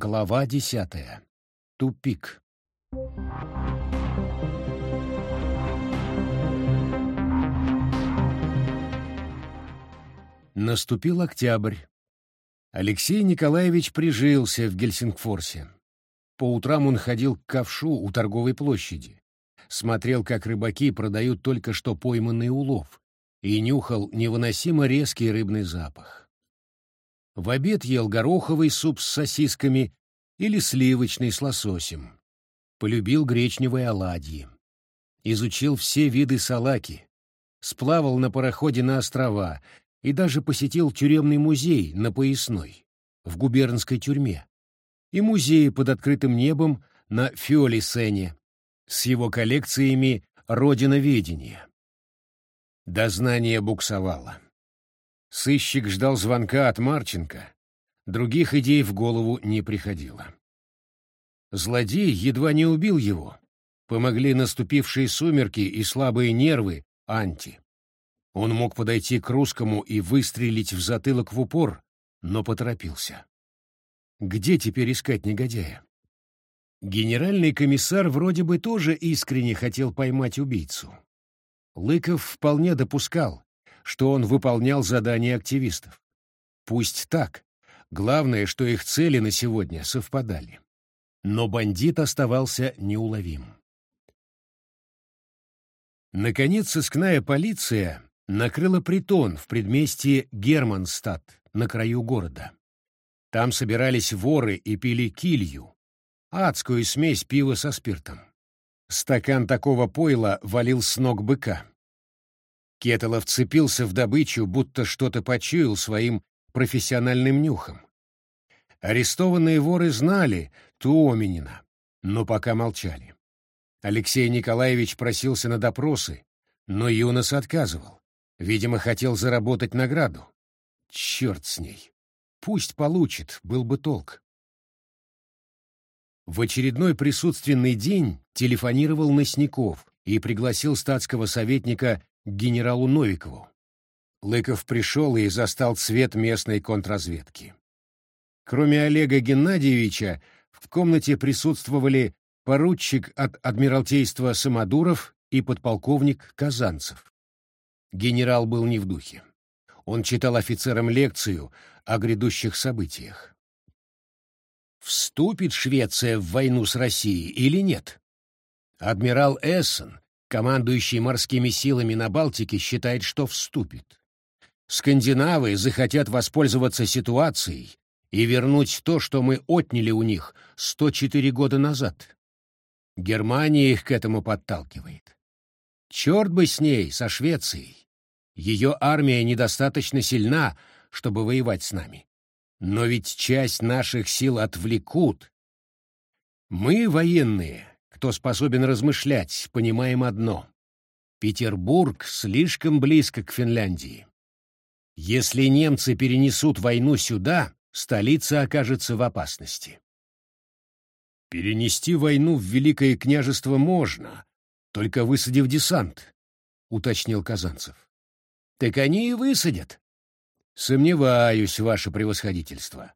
Глава десятая. Тупик. Наступил октябрь. Алексей Николаевич прижился в Гельсингфорсе. По утрам он ходил к ковшу у торговой площади, смотрел, как рыбаки продают только что пойманный улов, и нюхал невыносимо резкий рыбный запах. В обед ел гороховый суп с сосисками или сливочный с лососем. Полюбил гречневые оладьи. Изучил все виды салаки. Сплавал на пароходе на острова и даже посетил тюремный музей на Поясной, в губернской тюрьме, и музей под открытым небом на Фиолисене с его коллекциями родиноведения. Дознание буксовало. Сыщик ждал звонка от Марченко, других идей в голову не приходило. Злодей едва не убил его. Помогли наступившие сумерки и слабые нервы Анти. Он мог подойти к русскому и выстрелить в затылок в упор, но поторопился. Где теперь искать негодяя? Генеральный комиссар вроде бы тоже искренне хотел поймать убийцу. Лыков вполне допускал, что он выполнял задания активистов. Пусть так. Главное, что их цели на сегодня совпадали. Но бандит оставался неуловим. Наконец, сыскная полиция накрыла притон в предместье Германстадт на краю города. Там собирались воры и пили килью, адскую смесь пива со спиртом. Стакан такого пойла валил с ног быка. Кетелов вцепился в добычу, будто что-то почуял своим профессиональным нюхом. Арестованные воры знали Туоменина, но пока молчали. Алексей Николаевич просился на допросы, но Юнос отказывал. Видимо, хотел заработать награду. Черт с ней. Пусть получит, был бы толк. В очередной присутственный день телефонировал Носников и пригласил статского советника генералу Новикову. Лыков пришел и застал цвет местной контрразведки. Кроме Олега Геннадьевича, в комнате присутствовали поручик от Адмиралтейства Самодуров и подполковник Казанцев. Генерал был не в духе. Он читал офицерам лекцию о грядущих событиях. Вступит Швеция в войну с Россией или нет? Адмирал Эссен, командующий морскими силами на Балтике, считает, что вступит. Скандинавы захотят воспользоваться ситуацией и вернуть то, что мы отняли у них 104 года назад. Германия их к этому подталкивает. Черт бы с ней, со Швецией. Ее армия недостаточно сильна, чтобы воевать с нами. Но ведь часть наших сил отвлекут. Мы, военные, кто способен размышлять, понимаем одно. Петербург слишком близко к Финляндии. Если немцы перенесут войну сюда, столица окажется в опасности. Перенести войну в Великое княжество можно, только высадив десант, — уточнил Казанцев. Так они и высадят. Сомневаюсь, ваше превосходительство.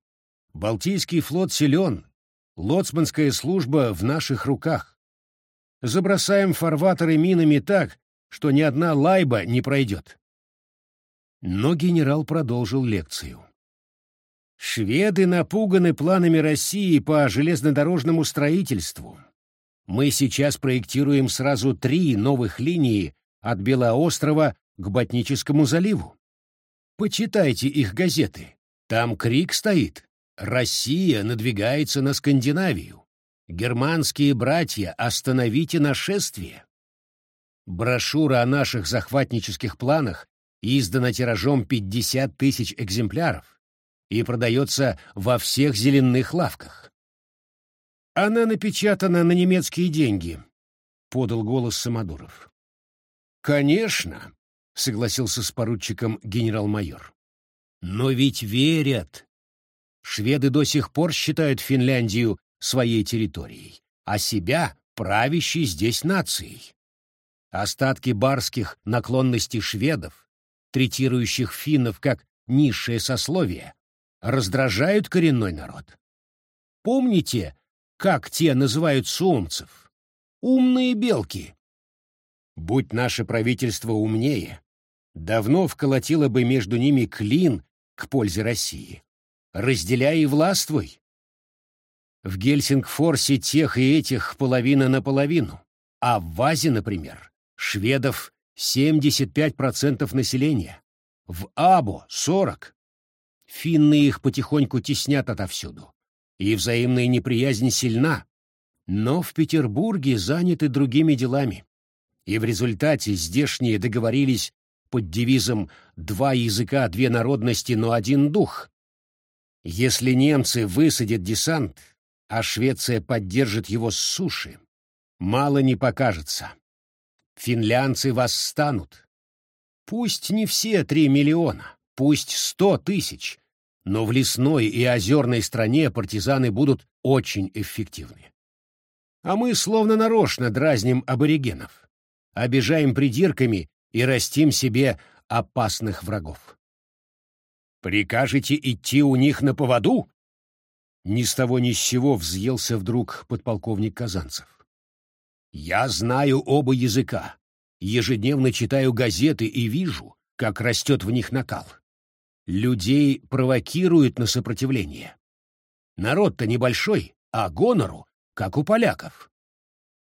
Балтийский флот силен, лоцманская служба в наших руках. Забросаем фарватеры минами так, что ни одна лайба не пройдет. Но генерал продолжил лекцию. Шведы напуганы планами России по железнодорожному строительству. Мы сейчас проектируем сразу три новых линии от Белоострова к Ботническому заливу. Почитайте их газеты. Там крик стоит. Россия надвигается на Скандинавию. Германские братья, остановите нашествие. Брошюра о наших захватнических планах издана тиражом 50 тысяч экземпляров и продается во всех зеленых лавках. Она напечатана на немецкие деньги, — подал голос Самодуров. Конечно, — согласился с поручиком генерал-майор. «Но ведь верят. Шведы до сих пор считают Финляндию своей территорией, а себя правящей здесь нацией. Остатки барских наклонностей шведов, третирующих финнов как низшее сословие, раздражают коренной народ. Помните, как те называют сумцев? Умные белки. Будь наше правительство умнее, давно вколотило бы между ними клин к пользе России. Разделяй и властвуй. В Гельсингфорсе тех и этих половина на половину, а в Вазе, например, шведов 75% населения, в Або — 40%. Финны их потихоньку теснят отовсюду, и взаимная неприязнь сильна, но в Петербурге заняты другими делами, и в результате здешние договорились под девизом «два языка, две народности, но один дух». Если немцы высадят десант, а Швеция поддержит его с суши, мало не покажется. Финлянцы восстанут. Пусть не все три миллиона, пусть сто тысяч, но в лесной и озерной стране партизаны будут очень эффективны. А мы словно нарочно дразним аборигенов, обижаем придирками и растим себе опасных врагов. Прикажете идти у них на поводу? Ни с того ни с сего взъелся вдруг подполковник Казанцев. «Я знаю оба языка, ежедневно читаю газеты и вижу, как растет в них накал. Людей провокируют на сопротивление. Народ-то небольшой, а гонору, как у поляков.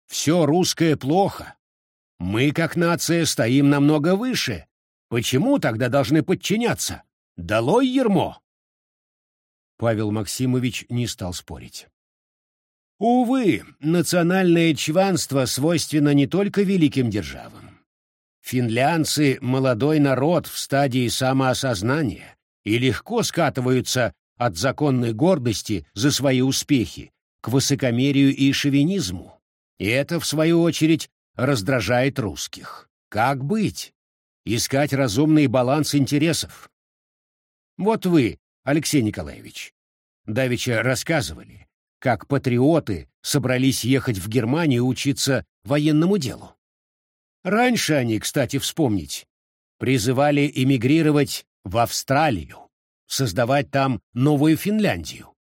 Все русское плохо. Мы, как нация, стоим намного выше. Почему тогда должны подчиняться? Долой ермо!» Павел Максимович не стал спорить. Увы, национальное чванство свойственно не только великим державам. Финлянцы — молодой народ в стадии самоосознания и легко скатываются от законной гордости за свои успехи к высокомерию и шовинизму. И это, в свою очередь, раздражает русских. Как быть? Искать разумный баланс интересов. Вот вы, Алексей Николаевич. Давича рассказывали, как патриоты собрались ехать в Германию учиться военному делу. Раньше они, кстати, вспомнить, призывали эмигрировать в Австралию, создавать там новую Финляндию.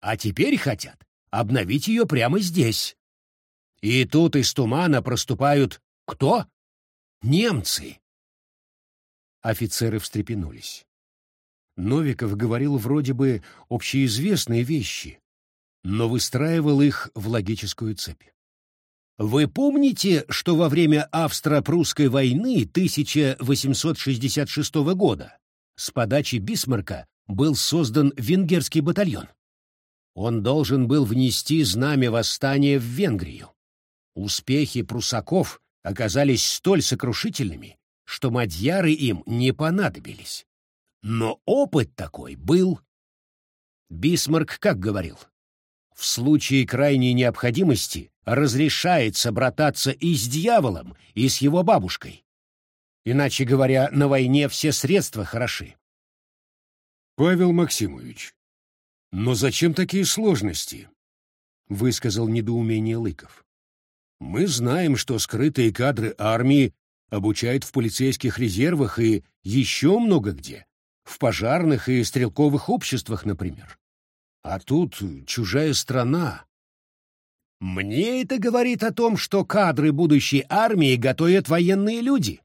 А теперь хотят обновить ее прямо здесь. И тут из тумана проступают кто? Немцы. Офицеры встрепенулись. Новиков говорил вроде бы общеизвестные вещи, но выстраивал их в логическую цепь. Вы помните, что во время Австро-Прусской войны 1866 года с подачи Бисмарка был создан венгерский батальон? Он должен был внести знамя восстания в Венгрию. Успехи прусаков оказались столь сокрушительными, что мадьяры им не понадобились. Но опыт такой был. Бисмарк как говорил? В случае крайней необходимости разрешается брататься и с дьяволом, и с его бабушкой. Иначе говоря, на войне все средства хороши. Павел Максимович, но зачем такие сложности? Высказал недоумение Лыков. Мы знаем, что скрытые кадры армии обучают в полицейских резервах и еще много где в пожарных и стрелковых обществах, например. А тут чужая страна. Мне это говорит о том, что кадры будущей армии готовят военные люди.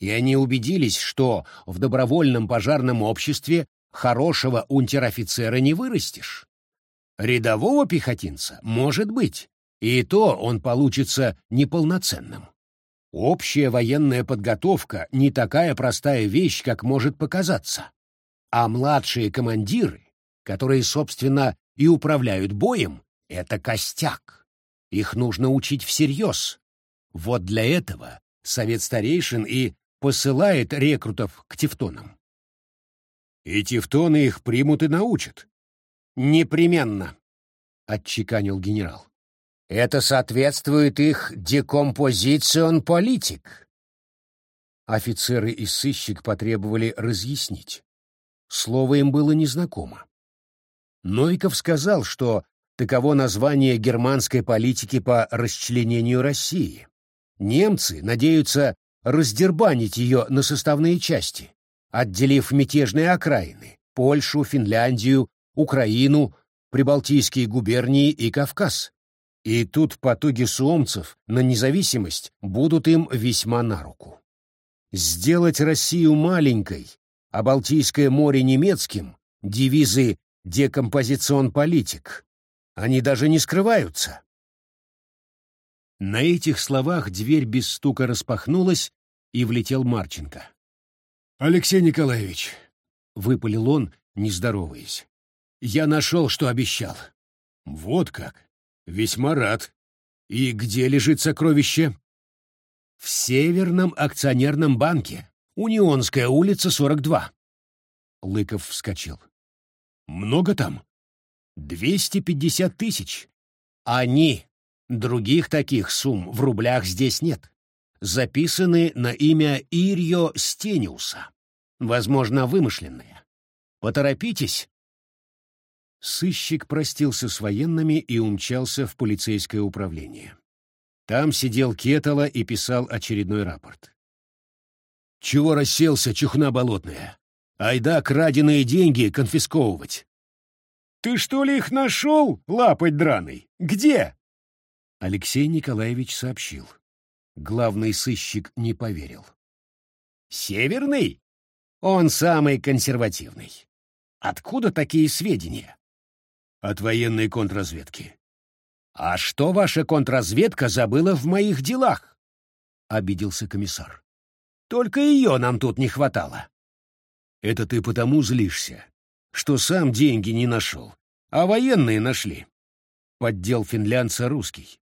И они убедились, что в добровольном пожарном обществе хорошего унтер-офицера не вырастешь. Рядового пехотинца может быть, и то он получится неполноценным. Общая военная подготовка не такая простая вещь, как может показаться. А младшие командиры, которые, собственно, и управляют боем, это костяк. Их нужно учить всерьез. Вот для этого совет старейшин и посылает рекрутов к тевтонам. И тевтоны их примут и научат. Непременно, — отчеканил генерал. Это соответствует их декомпозицион политик. Офицеры и сыщик потребовали разъяснить. Слово им было незнакомо. Новиков сказал, что таково название германской политики по расчленению России. Немцы надеются раздербанить ее на составные части, отделив мятежные окраины — Польшу, Финляндию, Украину, Прибалтийские губернии и Кавказ. И тут потуги суомцев на независимость будут им весьма на руку. Сделать Россию маленькой, а Балтийское море немецким — девизы «декомпозицион политик». Они даже не скрываются. На этих словах дверь без стука распахнулась, и влетел Марченко. «Алексей Николаевич», — выпалил он, не здороваясь, — «я нашел, что обещал». «Вот как? Весьма рад. И где лежит сокровище?» «В Северном акционерном банке, Унионская улица, 42». Лыков вскочил. «Много там?» «Двести пятьдесят тысяч. Они Других таких сумм в рублях здесь нет. Записаны на имя Ирьо Стениуса. Возможно, вымышленные. Поторопитесь. Сыщик простился с военными и умчался в полицейское управление. Там сидел Кетала и писал очередной рапорт. «Чего расселся, чухна болотная? Айда краденые деньги конфисковывать!» «Ты что ли их нашел, лапать драный? Где?» Алексей Николаевич сообщил. Главный сыщик не поверил. «Северный? Он самый консервативный. Откуда такие сведения?» «От военной контрразведки». «А что ваша контрразведка забыла в моих делах?» — обиделся комиссар. «Только ее нам тут не хватало». «Это ты потому злишься, что сам деньги не нашел, а военные нашли», — поддел финлянца русский.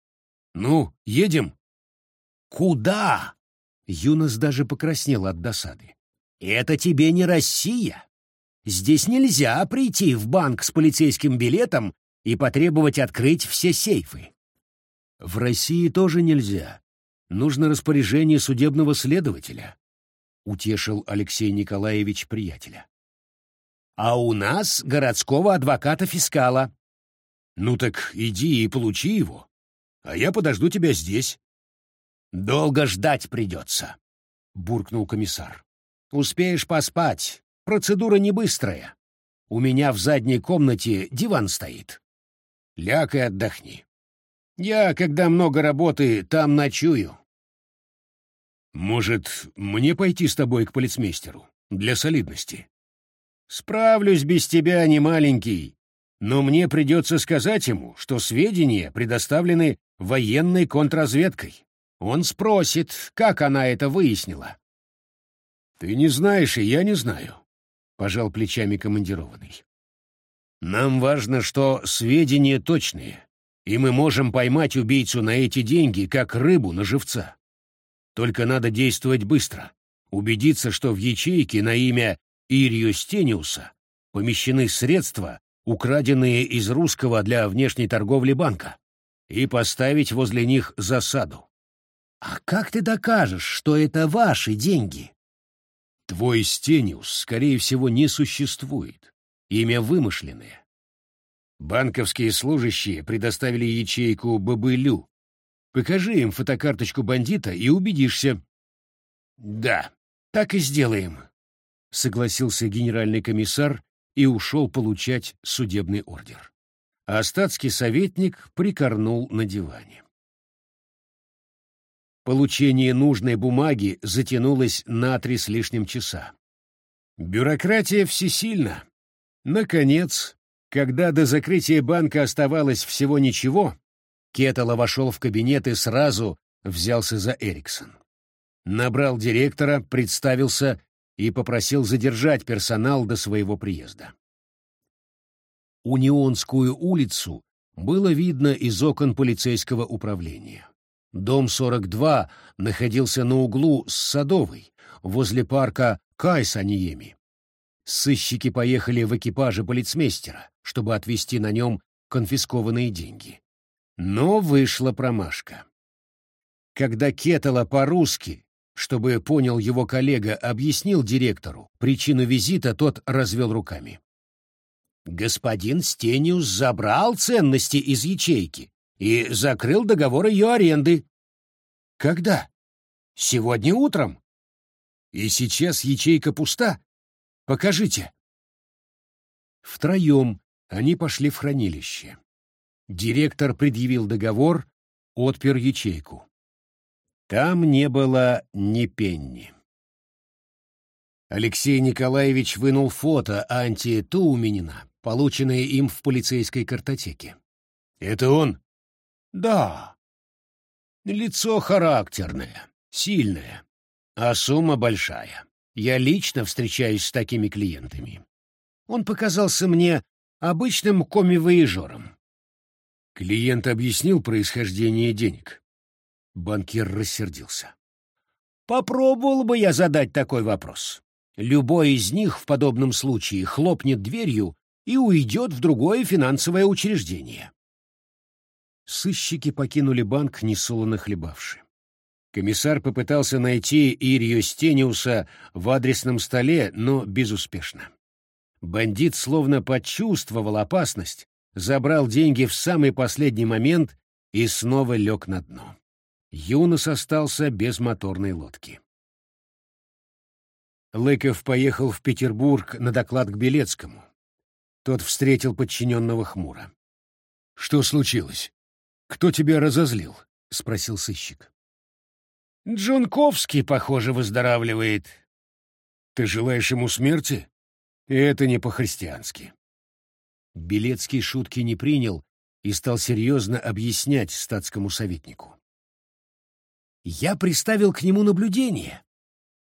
«Ну, едем?» «Куда?» Юнос даже покраснел от досады. «Это тебе не Россия. Здесь нельзя прийти в банк с полицейским билетом и потребовать открыть все сейфы». «В России тоже нельзя. Нужно распоряжение судебного следователя», — утешил Алексей Николаевич приятеля. «А у нас городского адвоката-фискала». «Ну так иди и получи его а я подожду тебя здесь». «Долго ждать придется», — буркнул комиссар. «Успеешь поспать. Процедура не быстрая. У меня в задней комнате диван стоит. Ляг и отдохни. Я, когда много работы, там ночую». «Может, мне пойти с тобой к полицмейстеру? Для солидности?» «Справлюсь без тебя, не маленький. Но мне придется сказать ему, что сведения предоставлены военной контрразведкой. Он спросит, как она это выяснила. «Ты не знаешь, и я не знаю», — пожал плечами командированный. «Нам важно, что сведения точные, и мы можем поймать убийцу на эти деньги, как рыбу на живца. Только надо действовать быстро, убедиться, что в ячейке на имя Ирью Стениуса помещены средства, украденные из русского для внешней торговли банка и поставить возле них засаду. А как ты докажешь, что это ваши деньги? Твой Стениус, скорее всего, не существует. Имя вымышленное. Банковские служащие предоставили ячейку Бабылю. Покажи им фотокарточку бандита и убедишься. Да, так и сделаем, согласился генеральный комиссар и ушел получать судебный ордер а статский советник прикорнул на диване. Получение нужной бумаги затянулось на три с лишним часа. Бюрократия всесильна. Наконец, когда до закрытия банка оставалось всего ничего, Кетала вошел в кабинет и сразу взялся за Эриксон. Набрал директора, представился и попросил задержать персонал до своего приезда. Унионскую улицу было видно из окон полицейского управления. Дом 42 находился на углу с Садовой, возле парка Кайсаниеми. Сыщики поехали в экипаже полицмейстера, чтобы отвезти на нем конфискованные деньги. Но вышла промашка. Когда Кетала по-русски, чтобы понял его коллега, объяснил директору причину визита, тот развел руками. Господин Стениус забрал ценности из ячейки и закрыл договор ее аренды. Когда? Сегодня утром. И сейчас ячейка пуста? Покажите. Втроем Они пошли в хранилище. Директор предъявил договор, отпер ячейку. Там не было ни пенни. Алексей Николаевич вынул фото Анти Туменина, полученное им в полицейской картотеке. «Это он?» «Да. Лицо характерное, сильное, а сумма большая. Я лично встречаюсь с такими клиентами. Он показался мне обычным коми-воежором». Клиент объяснил происхождение денег. Банкир рассердился. «Попробовал бы я задать такой вопрос. Любой из них в подобном случае хлопнет дверью и уйдет в другое финансовое учреждение. Сыщики покинули банк, несолоно хлебавши. Комиссар попытался найти Ирью Стениуса в адресном столе, но безуспешно. Бандит словно почувствовал опасность, забрал деньги в самый последний момент и снова лег на дно. Юнос остался без моторной лодки. Лыков поехал в Петербург на доклад к Белецкому. Тот встретил подчиненного хмуро. — Что случилось? Кто тебя разозлил? — спросил сыщик. — Джунковский, похоже, выздоравливает. — Ты желаешь ему смерти? Это не по-христиански. Белецкий шутки не принял и стал серьезно объяснять статскому советнику. Я приставил к нему наблюдение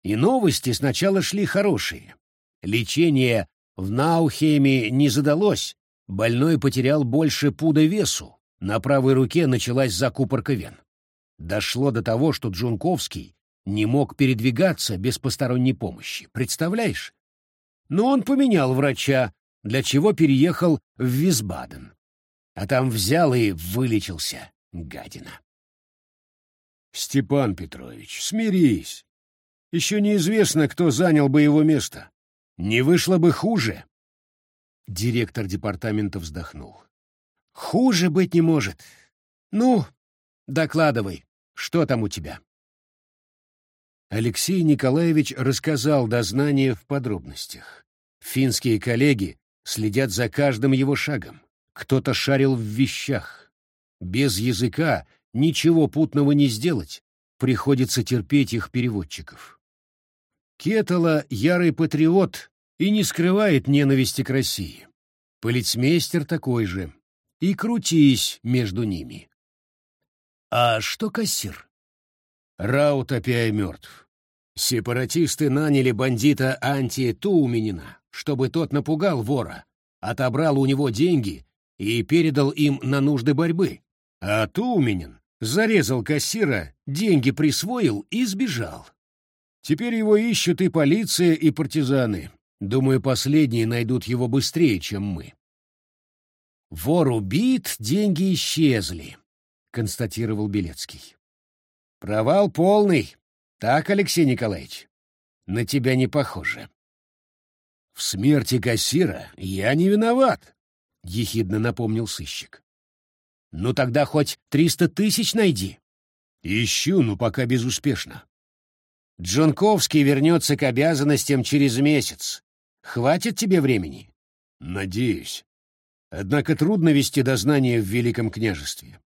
и новости сначала шли хорошие. Лечение в Наухеме не задалось, больной потерял больше пуда весу, на правой руке началась закупорка вен. Дошло до того, что Джунковский не мог передвигаться без посторонней помощи, представляешь? Но он поменял врача, для чего переехал в Висбаден. А там взял и вылечился, гадина. Степан Петрович, смирись. Еще неизвестно, кто занял бы его место. Не вышло бы хуже. Директор департамента вздохнул. Хуже быть не может. Ну, докладывай, что там у тебя? Алексей Николаевич рассказал дознание в подробностях. Финские коллеги следят за каждым его шагом. Кто-то шарил в вещах. Без языка ничего путного не сделать. Приходится терпеть их переводчиков. Кетала — ярый патриот и не скрывает ненависти к России. Полицмейстер такой же. И крутись между ними. А что кассир? Раут опять мертв. Сепаратисты наняли бандита Анти Туменина, чтобы тот напугал вора, отобрал у него деньги и передал им на нужды борьбы. А Туменин зарезал кассира, деньги присвоил и сбежал. Теперь его ищут и полиция, и партизаны. Думаю, последние найдут его быстрее, чем мы. Вор убит, деньги исчезли, констатировал Белецкий. Провал полный. Так, Алексей Николаевич? На тебя не похоже. В смерти кассира я не виноват, ехидно напомнил сыщик. Ну тогда хоть триста тысяч найди. Ищу, но пока безуспешно. Джонковский вернется к обязанностям через месяц. Хватит тебе времени? Надеюсь. Однако трудно вести дознание в Великом княжестве.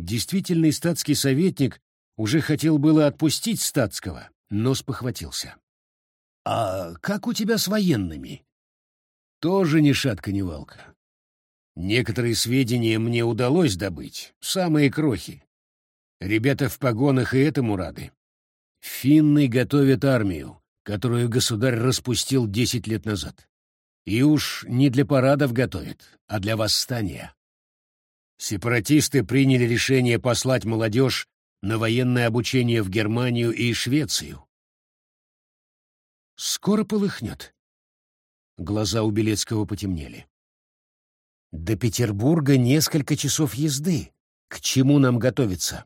Действительный статский советник уже хотел было отпустить статского, но спохватился. «А как у тебя с военными?» «Тоже ни шатка, ни валка. Некоторые сведения мне удалось добыть, самые крохи. Ребята в погонах и этому рады. Финны готовят армию, которую государь распустил десять лет назад. И уж не для парадов готовят, а для восстания. Сепаратисты приняли решение послать молодежь на военное обучение в Германию и Швецию. Скоро полыхнет. Глаза у Белецкого потемнели. До Петербурга несколько часов езды. К чему нам готовиться?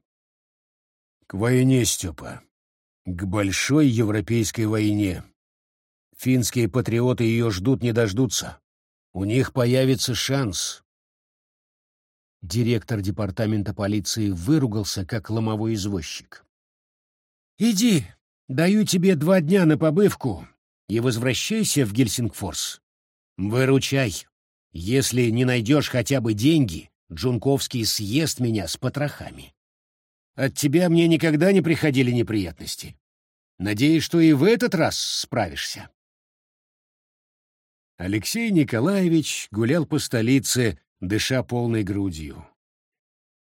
К войне, Степа к большой европейской войне. Финские патриоты ее ждут не дождутся. У них появится шанс. Директор департамента полиции выругался, как ломовой извозчик. «Иди, даю тебе два дня на побывку и возвращайся в Гельсингфорс. Выручай. Если не найдешь хотя бы деньги, Джунковский съест меня с потрохами. От тебя мне никогда не приходили неприятности. Надеюсь, что и в этот раз справишься. Алексей Николаевич гулял по столице, дыша полной грудью.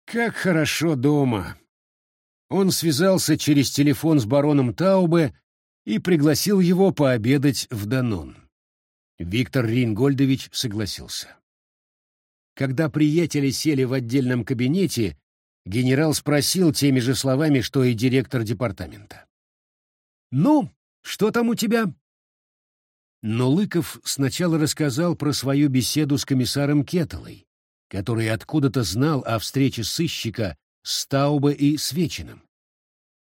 Как хорошо дома! Он связался через телефон с бароном Таубе и пригласил его пообедать в Данон. Виктор Рейнгольдович согласился. Когда приятели сели в отдельном кабинете, генерал спросил теми же словами, что и директор департамента. «Ну, что там у тебя?» Но Лыков сначала рассказал про свою беседу с комиссаром Кетелой, который откуда-то знал о встрече сыщика с Таубе и Свечиным.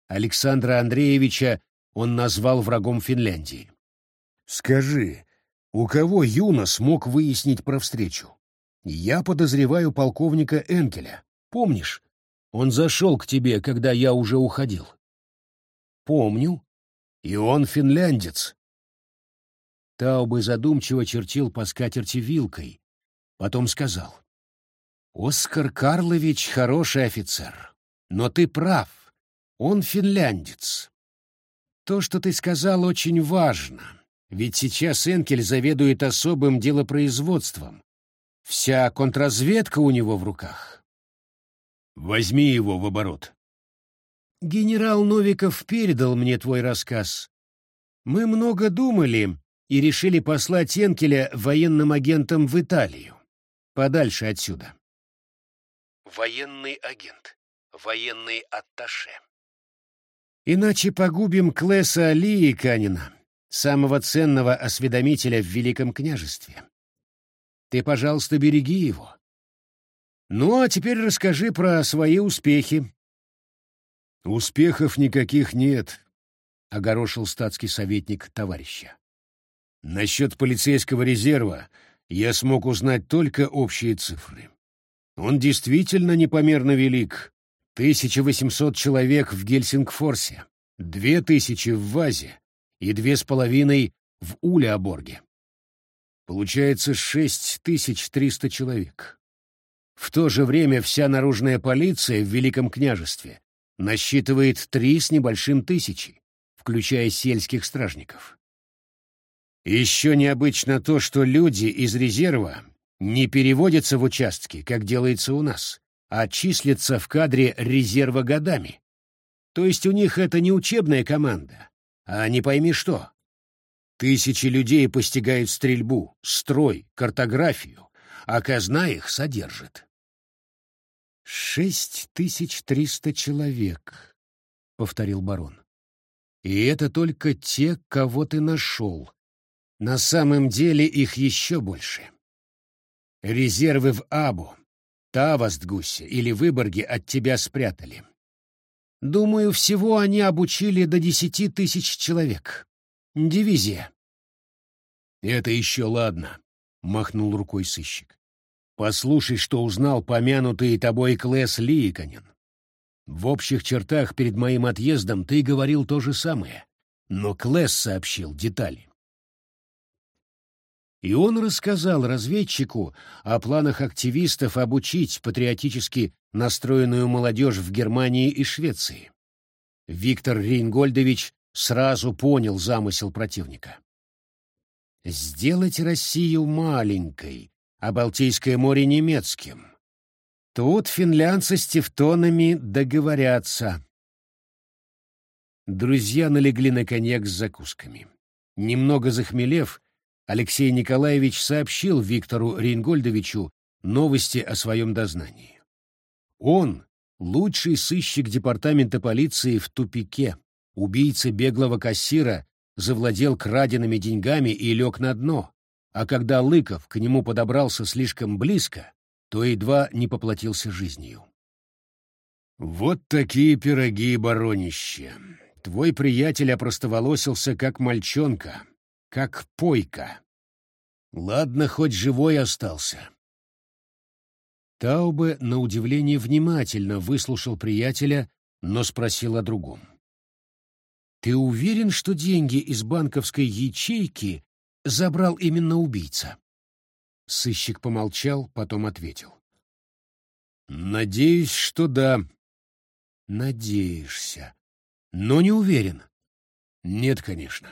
Александра Андреевича он назвал врагом Финляндии. «Скажи, у кого Юна смог выяснить про встречу? Я подозреваю полковника Энкеля. Помнишь? Он зашел к тебе, когда я уже уходил. Помню. И он финляндец. Таубы задумчиво чертил по скатерти вилкой. Потом сказал. «Оскар Карлович хороший офицер. Но ты прав. Он финляндец. То, что ты сказал, очень важно. Ведь сейчас Энкель заведует особым делопроизводством. Вся контрразведка у него в руках. Возьми его в оборот. Генерал Новиков передал мне твой рассказ. Мы много думали и решили послать Энкеля военным агентом в Италию, подальше отсюда. Военный агент. Военный атташе. Иначе погубим Клесса Алии Канина самого ценного осведомителя в Великом княжестве. Ты, пожалуйста, береги его. Ну, а теперь расскажи про свои успехи. Успехов никаких нет, — огорошил статский советник товарища. Насчет полицейского резерва я смог узнать только общие цифры. Он действительно непомерно велик. 1800 человек в Гельсингфорсе, 2000 в Вазе, и две с половиной в Улеоборге. Получается шесть тысяч триста человек. В то же время вся наружная полиция в Великом княжестве насчитывает три с небольшим тысячи, включая сельских стражников. Еще необычно то, что люди из резерва не переводятся в участки, как делается у нас, а числятся в кадре резерва годами. То есть у них это не учебная команда, а не пойми что. Тысячи людей постигают стрельбу, строй, картографию, а казна их содержит. «Шесть тысяч триста человек», — повторил барон. «И это только те, кого ты нашел. На самом деле их еще больше. Резервы в Абу, Тавастгусе или Выборге от тебя спрятали. Думаю, всего они обучили до десяти тысяч человек. Дивизия. Это еще ладно, махнул рукой сыщик. Послушай, что узнал помянутый тобой Клэс Ликонин. В общих чертах перед моим отъездом ты говорил то же самое, но Клэс сообщил детали. И он рассказал разведчику о планах активистов обучить патриотически настроенную молодежь в Германии и Швеции. Виктор Рейнгольдович сразу понял замысел противника. Сделать Россию маленькой, а Балтийское море немецким. Тут финлянцы с тевтонами договорятся. Друзья налегли на коньяк с закусками. Немного захмелев, Алексей Николаевич сообщил Виктору Рейнгольдовичу новости о своем дознании. Он — лучший сыщик департамента полиции в тупике, убийца беглого кассира, завладел краденными деньгами и лег на дно, а когда Лыков к нему подобрался слишком близко, то едва не поплатился жизнью. «Вот такие пироги, баронище! Твой приятель опростоволосился, как мальчонка, как пойка. Ладно, хоть живой остался. Таубе, на удивление, внимательно выслушал приятеля, но спросил о другом. «Ты уверен, что деньги из банковской ячейки забрал именно убийца?» Сыщик помолчал, потом ответил. «Надеюсь, что да». «Надеешься, но не уверен». «Нет, конечно.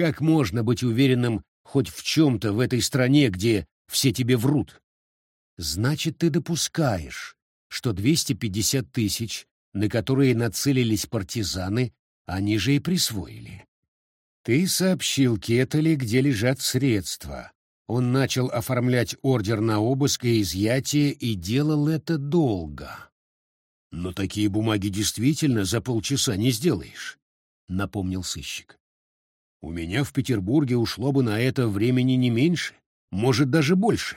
Как можно быть уверенным хоть в чем-то в этой стране, где все тебе врут?» «Значит, ты допускаешь, что 250 тысяч, на которые нацелились партизаны, они же и присвоили. Ты сообщил Кетали, где лежат средства, он начал оформлять ордер на обыск и изъятие и делал это долго. «Но такие бумаги действительно за полчаса не сделаешь», — напомнил сыщик. «У меня в Петербурге ушло бы на это времени не меньше, может, даже больше».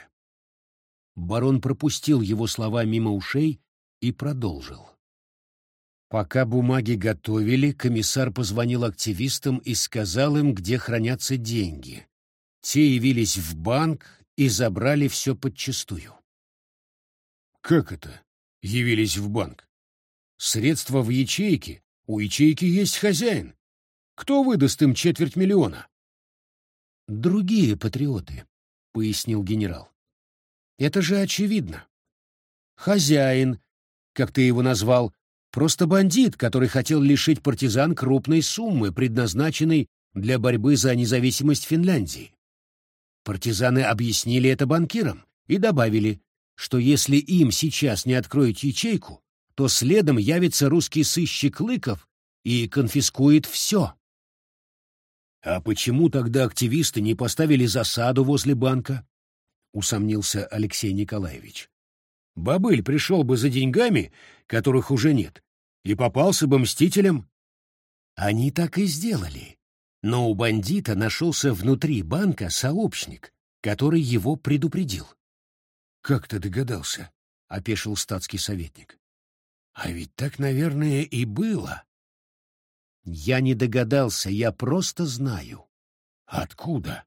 Барон пропустил его слова мимо ушей и продолжил. Пока бумаги готовили, комиссар позвонил активистам и сказал им, где хранятся деньги. Те явились в банк и забрали все подчистую. «Как это? Явились в банк?» «Средства в ячейке. У ячейки есть хозяин. Кто выдаст им четверть миллиона?» «Другие патриоты», — пояснил генерал. «Это же очевидно. Хозяин, как ты его назвал, просто бандит, который хотел лишить партизан крупной суммы, предназначенной для борьбы за независимость Финляндии. Партизаны объяснили это банкирам и добавили, что если им сейчас не откроют ячейку, то следом явится русский сыщик Лыков и конфискует все. «А почему тогда активисты не поставили засаду возле банка?» — усомнился Алексей Николаевич. «Бабыль пришел бы за деньгами, которых уже нет, и попался бы мстителем». Они так и сделали. Но у бандита нашелся внутри банка сообщник, который его предупредил. «Как ты догадался?» — опешил статский советник. «А ведь так, наверное, и было». «Я не догадался, я просто знаю». «Откуда?»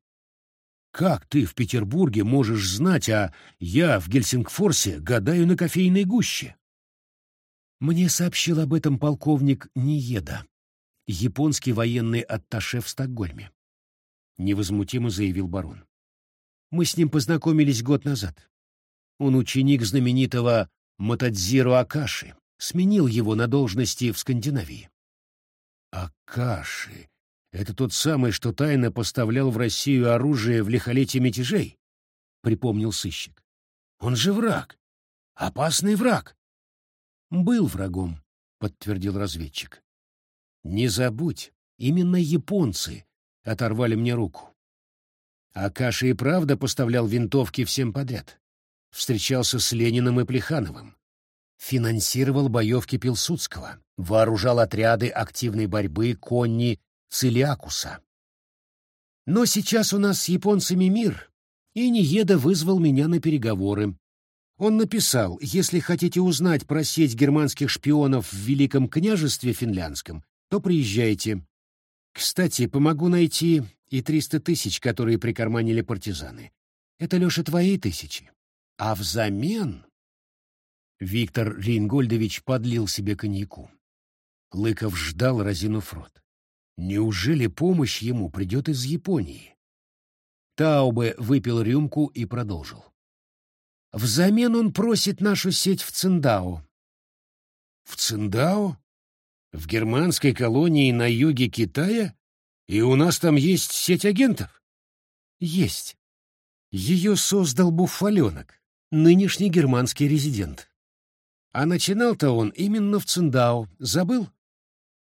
«Как ты в Петербурге можешь знать, а я в Гельсингфорсе гадаю на кофейной гуще?» Мне сообщил об этом полковник Ниеда японский военный атташе в Стокгольме. Невозмутимо заявил барон. Мы с ним познакомились год назад. Он ученик знаменитого Матадзиро Акаши, сменил его на должности в Скандинавии. Акаши — это тот самый, что тайно поставлял в Россию оружие в лихолетие мятежей? — припомнил сыщик. Он же враг. Опасный враг. Был врагом, — подтвердил разведчик. Не забудь, именно японцы оторвали мне руку. Акаши и правда поставлял винтовки всем подряд. Встречался с Лениным и Плехановым. Финансировал боевки Пилсудского, вооружал отряды активной борьбы конни Целиакуса. Но сейчас у нас с японцами мир, и Ниеда вызвал меня на переговоры. Он написал, если хотите узнать про сеть германских шпионов в Великом княжестве финляндском, то приезжайте. Кстати, помогу найти и триста тысяч, которые прикарманили партизаны. Это, Леша, твои тысячи. А взамен...» Виктор Рейнгольдович подлил себе коньяку. Лыков ждал, разинув рот. Неужели помощь ему придет из Японии? Таубе выпил рюмку и продолжил. Взамен он просит нашу сеть в Циндао. В Циндао? В германской колонии на юге Китая? И у нас там есть сеть агентов? Есть. Ее создал Буфаленок, нынешний германский резидент. А начинал-то он именно в Циндао. Забыл?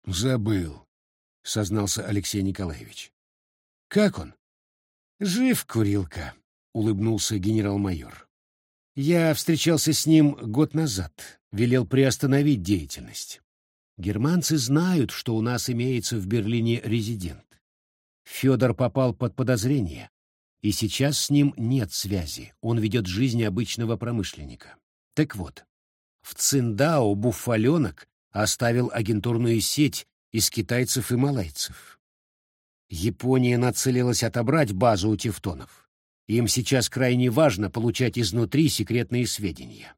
Забыл, сознался Алексей Николаевич. Как он? Жив, курилка, улыбнулся генерал-майор. Я встречался с ним год назад, велел приостановить деятельность. Германцы знают, что у нас имеется в Берлине резидент. Федор попал под подозрение, и сейчас с ним нет связи, он ведет жизнь обычного промышленника. Так вот, в Циндао Буфаленок оставил агентурную сеть из китайцев и малайцев. Япония нацелилась отобрать базу у тевтонов. Им сейчас крайне важно получать изнутри секретные сведения.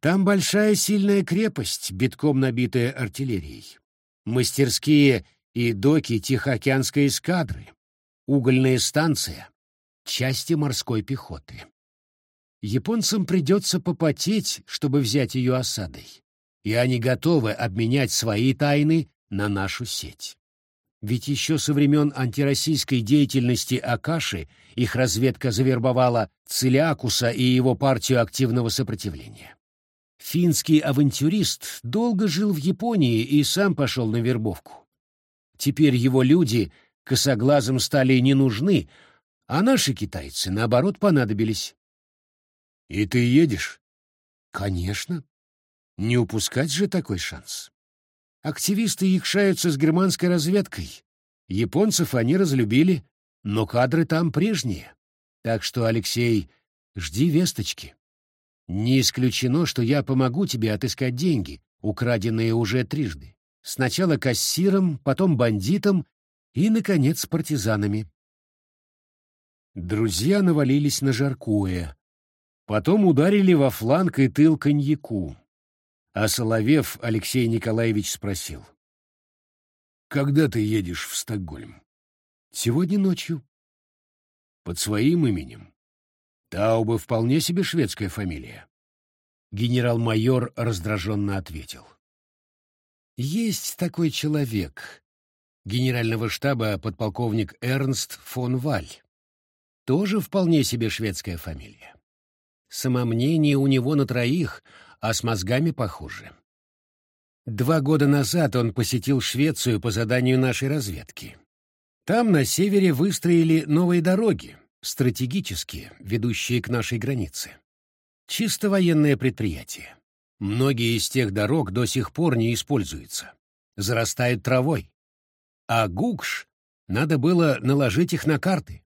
Там большая сильная крепость, битком набитая артиллерией. Мастерские и доки Тихоокеанской эскадры. Угольная станция. части морской пехоты. Японцам придется попотеть, чтобы взять ее осадой, и они готовы обменять свои тайны на нашу сеть. Ведь еще со времен антироссийской деятельности Акаши их разведка завербовала Целиакуса и его партию активного сопротивления. Финский авантюрист долго жил в Японии и сам пошел на вербовку. Теперь его люди косоглазым стали не нужны, а наши китайцы, наоборот, понадобились. — И ты едешь? — Конечно. Не упускать же такой шанс. Активисты якшаются с германской разведкой. Японцев они разлюбили, но кадры там прежние. Так что, Алексей, жди весточки. Не исключено, что я помогу тебе отыскать деньги, украденные уже трижды. Сначала кассиром, потом бандитом и, наконец, партизанами. Друзья навалились на жаркое. Потом ударили во фланг и тыл коньяку. А Соловев Алексей Николаевич спросил. «Когда ты едешь в Стокгольм?» «Сегодня ночью». «Под своим именем?» «Тауба вполне себе шведская фамилия». Генерал-майор раздраженно ответил. «Есть такой человек, генерального штаба подполковник Эрнст фон Валь. Тоже вполне себе шведская фамилия. Самомнение у него на троих, а с мозгами похуже. Два года назад он посетил Швецию по заданию нашей разведки. Там на севере выстроили новые дороги, стратегические, ведущие к нашей границе. Чисто военное предприятие. Многие из тех дорог до сих пор не используются. Зарастают травой. А Гукш надо было наложить их на карты.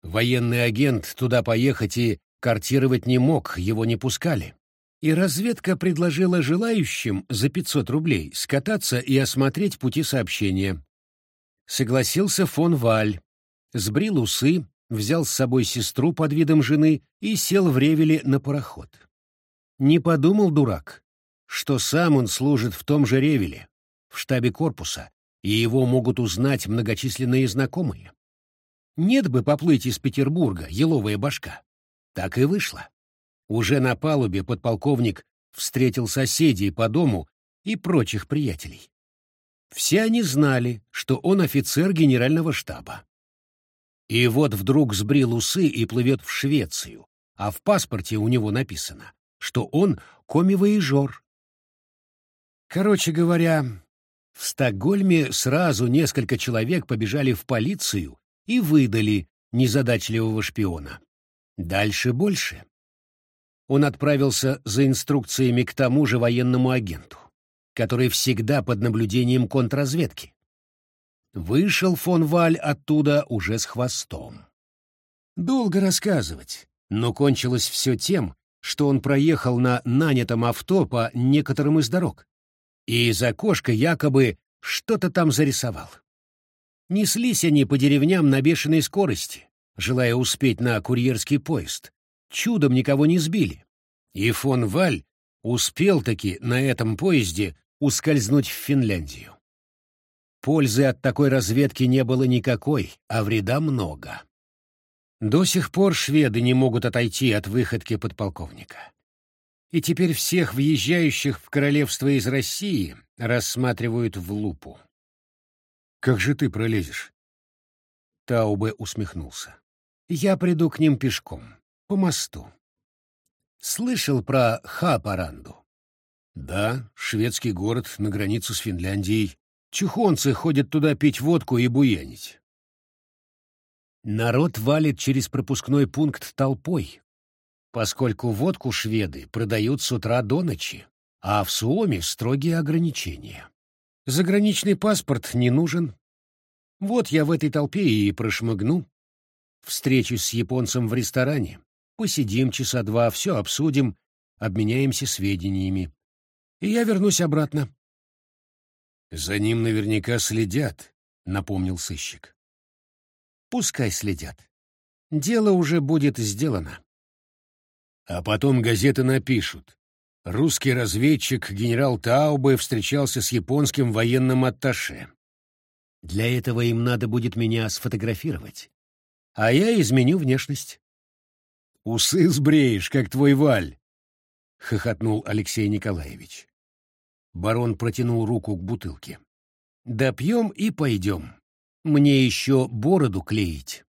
Военный агент туда поехать и картировать не мог, его не пускали и разведка предложила желающим за 500 рублей скататься и осмотреть пути сообщения. Согласился фон Валь, сбрил усы, взял с собой сестру под видом жены и сел в Ревеле на пароход. Не подумал дурак, что сам он служит в том же Ревеле, в штабе корпуса, и его могут узнать многочисленные знакомые. Нет бы поплыть из Петербурга, еловая башка. Так и вышло. Уже на палубе подполковник встретил соседей по дому и прочих приятелей. Все они знали, что он офицер генерального штаба. И вот вдруг сбрил усы и плывет в Швецию, а в паспорте у него написано, что он коми-воежор. Короче говоря, в Стокгольме сразу несколько человек побежали в полицию и выдали незадачливого шпиона. Дальше больше он отправился за инструкциями к тому же военному агенту, который всегда под наблюдением контрразведки. Вышел фон Валь оттуда уже с хвостом. Долго рассказывать, но кончилось все тем, что он проехал на нанятом авто по некоторым из дорог, и из окошка якобы что-то там зарисовал. Неслись они по деревням на бешеной скорости, желая успеть на курьерский поезд, чудом никого не сбили. И фон Валь успел-таки на этом поезде ускользнуть в Финляндию. Пользы от такой разведки не было никакой, а вреда много. До сих пор шведы не могут отойти от выходки подполковника. И теперь всех въезжающих в королевство из России рассматривают в лупу. «Как же ты пролезешь?» Таубе усмехнулся. «Я приду к ним пешком по мосту. Слышал про Хапаранду? Да, шведский город на границу с Финляндией. Чухонцы ходят туда пить водку и буянить. Народ валит через пропускной пункт толпой, поскольку водку шведы продают с утра до ночи, а в Суоме строгие ограничения. Заграничный паспорт не нужен. Вот я в этой толпе и прошмыгну. Встречусь с японцем в ресторане. Посидим часа два, все обсудим, обменяемся сведениями. И я вернусь обратно. «За ним наверняка следят», — напомнил сыщик. «Пускай следят. Дело уже будет сделано». А потом газеты напишут. Русский разведчик генерал Таубе встречался с японским военным атташе. Для этого им надо будет меня сфотографировать а я изменю внешность. Усы сбреешь, как твой Валь, — хохотнул Алексей Николаевич. Барон протянул руку к бутылке. Допьем и пойдем. Мне еще бороду клеить.